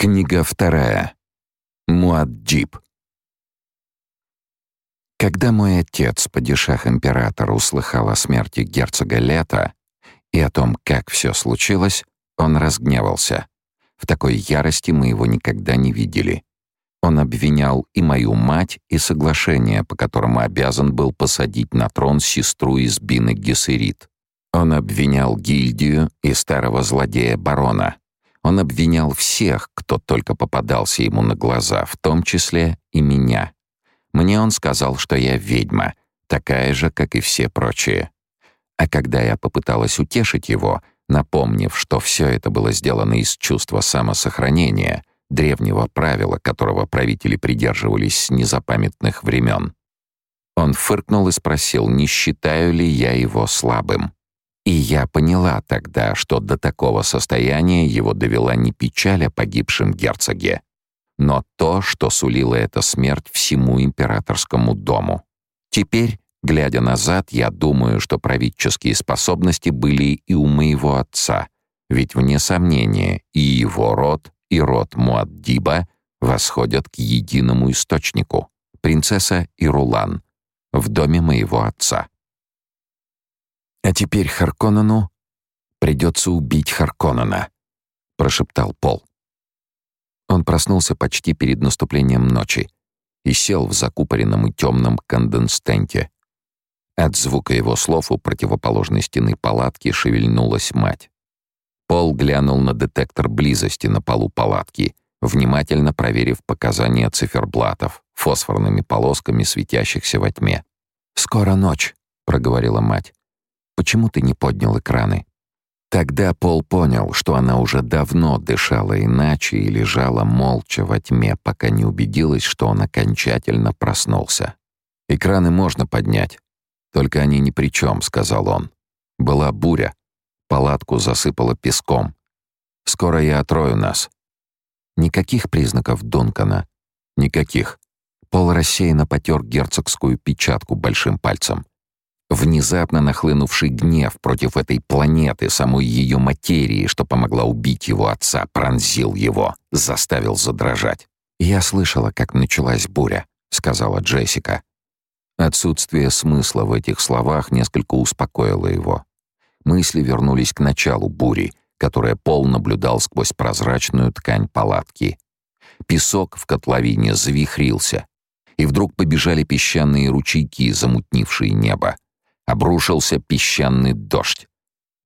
Книга вторая. Муадджиб. Когда мой отец, падишах-император, услыхал о смерти герцога Лета и о том, как все случилось, он разгневался. В такой ярости мы его никогда не видели. Он обвинял и мою мать, и соглашение, по которому обязан был посадить на трон сестру из Бины Гессерит. Он обвинял гильдию и старого злодея барона, он обвинял всех, кто только попадался ему на глаза, в том числе и меня. Мне он сказал, что я ведьма, такая же, как и все прочие. А когда я попыталась утешить его, напомнив, что все это было сделано из чувства самосохранения, древнего правила, которого правители придерживались с незапамятных времен, он фыркнул и спросил, не считаю ли я его слабым. И я поняла тогда, что до такого состояния его довела не печаль о погибшем герцоге, но то, что сулила эта смерть всему императорскому дому. Теперь, глядя назад, я думаю, что правительские способности были и у моего отца, ведь, вне сомнения, и его род, и род Муаддиба восходят к единому источнику — принцесса Ирулан, в доме моего отца. «А теперь Харконану придется убить Харконана», — прошептал Пол. Он проснулся почти перед наступлением ночи и сел в закупоренном и темном конденстенте. От звука его слов у противоположной стены палатки шевельнулась мать. Пол глянул на детектор близости на полу палатки, внимательно проверив показания циферблатов, фосфорными полосками светящихся во тьме. «Скоро ночь», — проговорила мать. Почему ты не поднял экраны?» Тогда Пол понял, что она уже давно дышала иначе и лежала молча во тьме, пока не убедилась, что он окончательно проснулся. «Экраны можно поднять. Только они ни при чем», — сказал он. «Была буря. Палатку засыпало песком. Скоро я отрою нас». Никаких признаков Дункана. Никаких. Пол рассеянно потер герцогскую печатку большим пальцем. Внезапно нахлынувший гнев против этой планеты, самой ее материи, что помогла убить его отца, пронзил его, заставил задрожать. «Я слышала, как началась буря», — сказала Джессика. Отсутствие смысла в этих словах несколько успокоило его. Мысли вернулись к началу бури, которая Пол наблюдал сквозь прозрачную ткань палатки. Песок в котловине завихрился, и вдруг побежали песчаные ручейки, замутнившие небо обрушился песчаный дождь.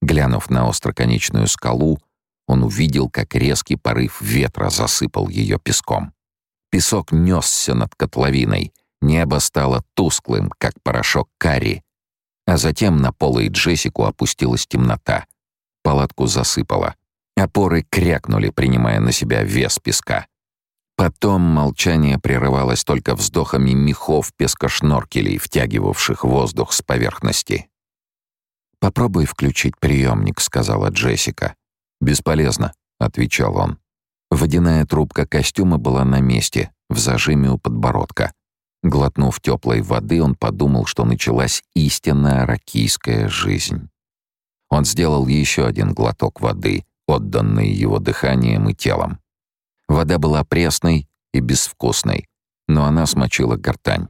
Глянув на остроконечную скалу, он увидел, как резкий порыв ветра засыпал ее песком. Песок несся над котловиной, небо стало тусклым, как порошок карри, а затем на Пола и Джессику опустилась темнота. Палатку засыпало. Опоры крякнули, принимая на себя вес песка. Потом молчание прерывалось только вздохами мехов пескошноркелей, втягивавших воздух с поверхности. «Попробуй включить приемник», — сказала Джессика. «Бесполезно», — отвечал он. Водяная трубка костюма была на месте, в зажиме у подбородка. Глотнув теплой воды, он подумал, что началась истинная ракийская жизнь. Он сделал еще один глоток воды, отданный его дыханием и телом. Вода была пресной и безвкусной, но она смочила гортань.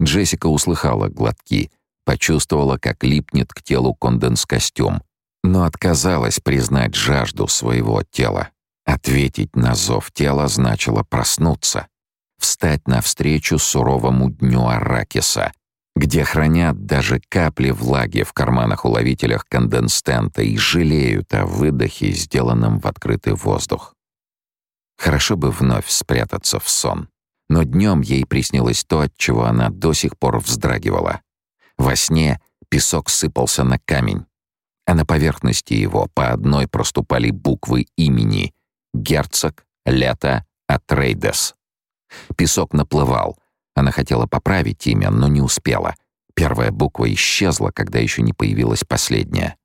Джессика услыхала глотки, почувствовала, как липнет к телу конденс-костюм, но отказалась признать жажду своего тела. Ответить на зов тела значило проснуться, встать навстречу суровому дню Аракиса, где хранят даже капли влаги в карманах-уловителях конденстента и жалеют о выдохе, сделанном в открытый воздух. Хорошо бы вновь спрятаться в сон. Но днем ей приснилось то, от чего она до сих пор вздрагивала. Во сне песок сыпался на камень, а на поверхности его по одной проступали буквы имени — Герцог, Лето, Атрейдес. Песок наплывал. Она хотела поправить имя, но не успела. Первая буква исчезла, когда еще не появилась последняя.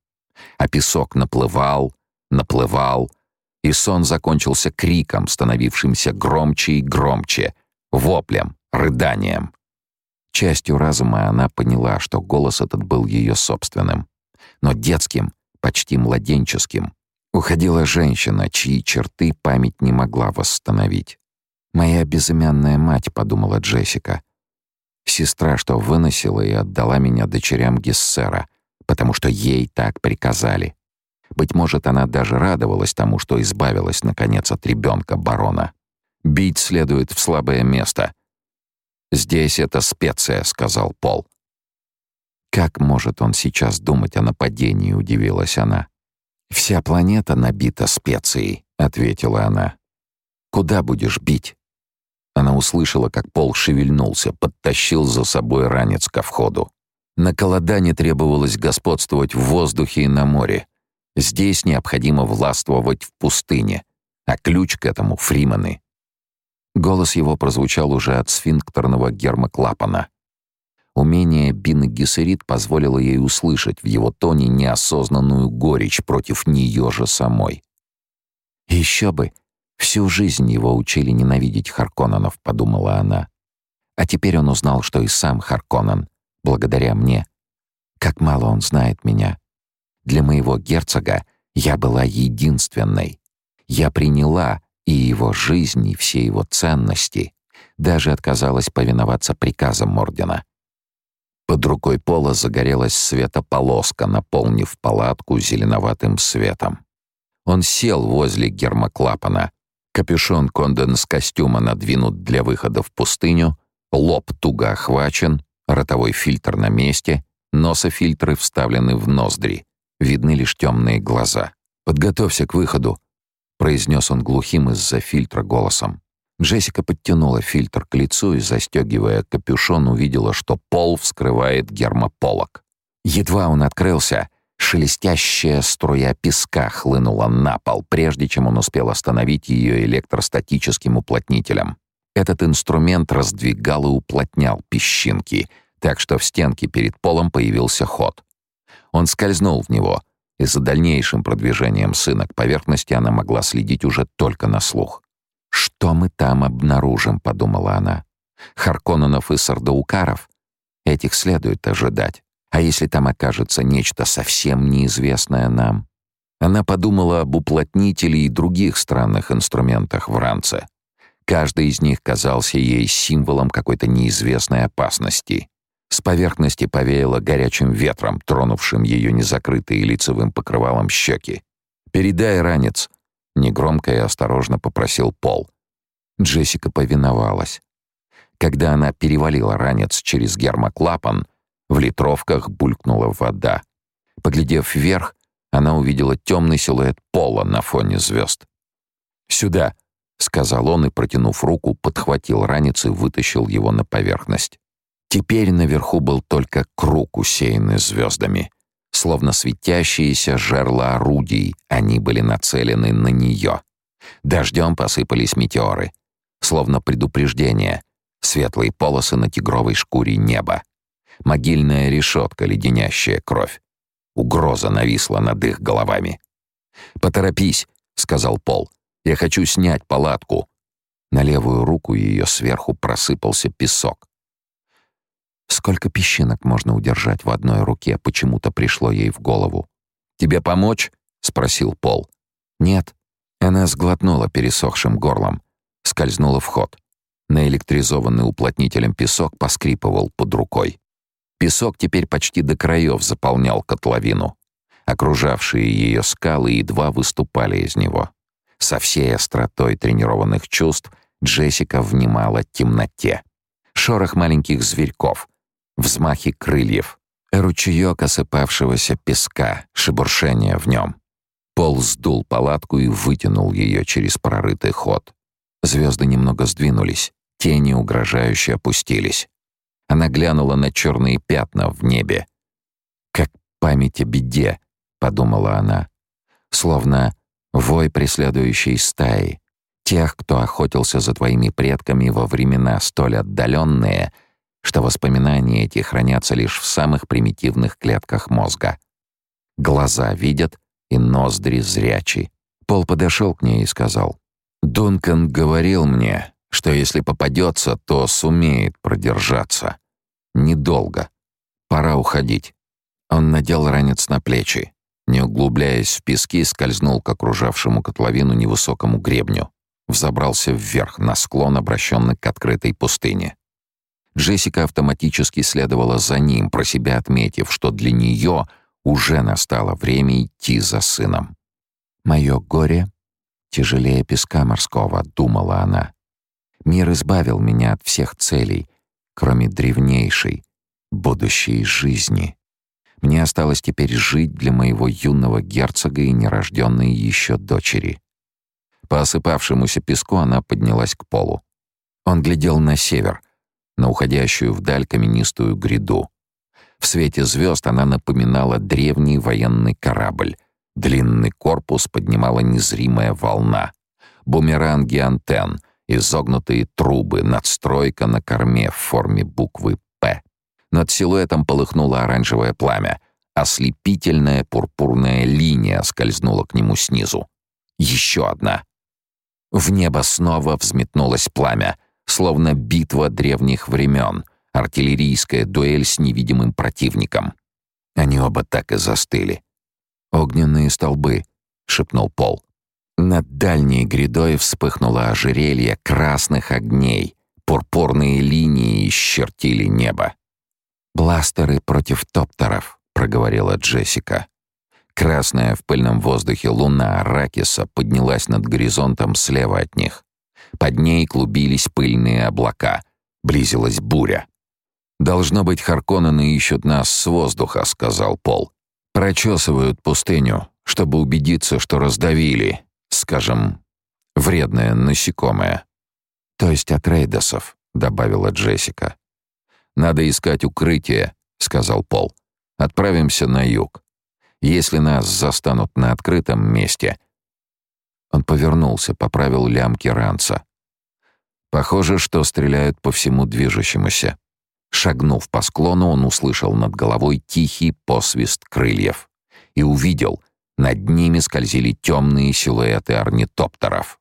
А песок наплывал, наплывал — и сон закончился криком, становившимся громче и громче, воплем, рыданием. Частью разума она поняла, что голос этот был ее собственным, но детским, почти младенческим. Уходила женщина, чьи черты память не могла восстановить. «Моя безымянная мать», — подумала Джессика. «Сестра, что выносила и отдала меня дочерям Гессера, потому что ей так приказали. Быть может, она даже радовалась тому, что избавилась, наконец, от ребенка барона. Бить следует в слабое место. «Здесь это специя», — сказал Пол. «Как может он сейчас думать о нападении?» — удивилась она. «Вся планета набита специей», — ответила она. «Куда будешь бить?» Она услышала, как Пол шевельнулся, подтащил за собой ранец ко входу. На Колодане требовалось господствовать в воздухе и на море. Здесь необходимо властвовать в пустыне, а ключ к этому — фриманы. Голос его прозвучал уже от сфинктерного гермоклапана. Умение Бины Гессерит позволило ей услышать в его тоне неосознанную горечь против нее же самой. «Еще бы! Всю жизнь его учили ненавидеть Харконненов», — подумала она. А теперь он узнал, что и сам Харконнен, благодаря мне. Как мало он знает меня. Для моего герцога я была единственной. Я приняла и его жизнь, и все его ценности. Даже отказалась повиноваться приказам ордена. Под рукой Пола загорелась светополоска, наполнив палатку зеленоватым светом. Он сел возле гермоклапана. Капюшон конденс-костюма надвинут для выхода в пустыню, лоб туго охвачен, ротовой фильтр на месте, нософильтры вставлены в ноздри. Видны лишь темные глаза. «Подготовься к выходу», — произнес он глухим из-за фильтра голосом. Джессика подтянула фильтр к лицу и, застегивая капюшон, увидела, что пол вскрывает гермополок. Едва он открылся, шелестящая струя песка хлынула на пол, прежде чем он успел остановить ее электростатическим уплотнителем. Этот инструмент раздвигал и уплотнял песчинки, так что в стенке перед полом появился ход. Он скользнул в него, и за дальнейшим продвижением сына к поверхности она могла следить уже только на слух. «Что мы там обнаружим?» — подумала она. «Харконненов и Сардаукаров? Этих следует ожидать. А если там окажется нечто совсем неизвестное нам?» Она подумала об уплотнителе и других странных инструментах в ранце. Каждый из них казался ей символом какой-то неизвестной опасности. С поверхности повеяло горячим ветром, тронувшим ее незакрытые лицевым покрывалом щеки. «Передай ранец», — негромко и осторожно попросил Пол. Джессика повиновалась. Когда она перевалила ранец через гермоклапан, в литровках булькнула вода. Поглядев вверх, она увидела темный силуэт Пола на фоне звезд. «Сюда», — сказал он и, протянув руку, подхватил ранец и вытащил его на поверхность. Теперь наверху был только круг, усеянный звездами. Словно светящиеся жерла орудий, они были нацелены на нее. Дождем посыпались метеоры. Словно предупреждение. Светлые полосы на тигровой шкуре неба. Могильная решетка, леденящая кровь. Угроза нависла над их головами. «Поторопись», — сказал Пол. «Я хочу снять палатку». На левую руку ее сверху просыпался песок. Сколько песчинок можно удержать в одной руке, почему-то пришло ей в голову. «Тебе помочь?» — спросил Пол. «Нет». Она сглотнула пересохшим горлом, скользнула в ход. Наэлектризованный уплотнителем песок поскрипывал под рукой. Песок теперь почти до краев заполнял котловину. Окружавшие ее скалы едва выступали из него. Со всей остротой тренированных чувств Джессика внимала темноте. Шорох маленьких зверьков, взмахи крыльев, ручеёк осыпавшегося песка, шебуршение в нем. Пол сдул палатку и вытянул ее через прорытый ход. Звезды немного сдвинулись, тени угрожающе опустились. Она глянула на черные пятна в небе. «Как память о беде», — подумала она. Словно вой преследующей стаи. Тех, кто охотился за твоими предками во времена столь отдаленные, что воспоминания эти хранятся лишь в самых примитивных клетках мозга. Глаза видят, и ноздри зрячи. Пол подошел к ней и сказал, «Дункан говорил мне, что если попадется, то сумеет продержаться. Недолго. Пора уходить». Он надел ранец на плечи. Не углубляясь в пески, скользнул к окружавшему котловину невысокому гребню. Взобрался вверх, на склон, обращенный к открытой пустыне. Джессика автоматически следовала за ним, про себя отметив, что для нее уже настало время идти за сыном. «Мое горе тяжелее песка морского», — думала она. «Мир избавил меня от всех целей, кроме древнейшей, будущей жизни. Мне осталось теперь жить для моего юного герцога и нерожденной еще дочери». По осыпавшемуся песку она поднялась к полу. Он глядел на север, на уходящую вдаль каменистую гряду. В свете звезд она напоминала древний военный корабль — Длинный корпус поднимала незримая волна. Бумеранги антенн, изогнутые трубы, надстройка на корме в форме буквы «П». Над силуэтом полыхнуло оранжевое пламя. Ослепительная пурпурная линия скользнула к нему снизу. Еще одна. В небо снова взметнулось пламя, словно битва древних времен, артиллерийская дуэль с невидимым противником. Они оба так и застыли. «Огненные столбы», — шепнул Пол. Над дальней грядой вспыхнуло ожерелье красных огней. Пурпурные линии исчертили небо. «Бластеры против топтеров», — проговорила Джессика. Красная в пыльном воздухе луна Аракиса поднялась над горизонтом слева от них. Под ней клубились пыльные облака. Близилась буря. «Должно быть, Харконнены ищут нас с воздуха», — сказал Пол. Прочесывают пустыню, чтобы убедиться, что раздавили, скажем, вредное насекомое. То есть от рейдосов, добавила Джессика. Надо искать укрытие, сказал Пол. Отправимся на юг. Если нас застанут на открытом месте. Он повернулся, поправил лямки ранца. Похоже, что стреляют по всему движущемуся. Шагнув по склону, он услышал над головой тихий посвист крыльев и увидел, над ними скользили темные силуэты орнитоптеров.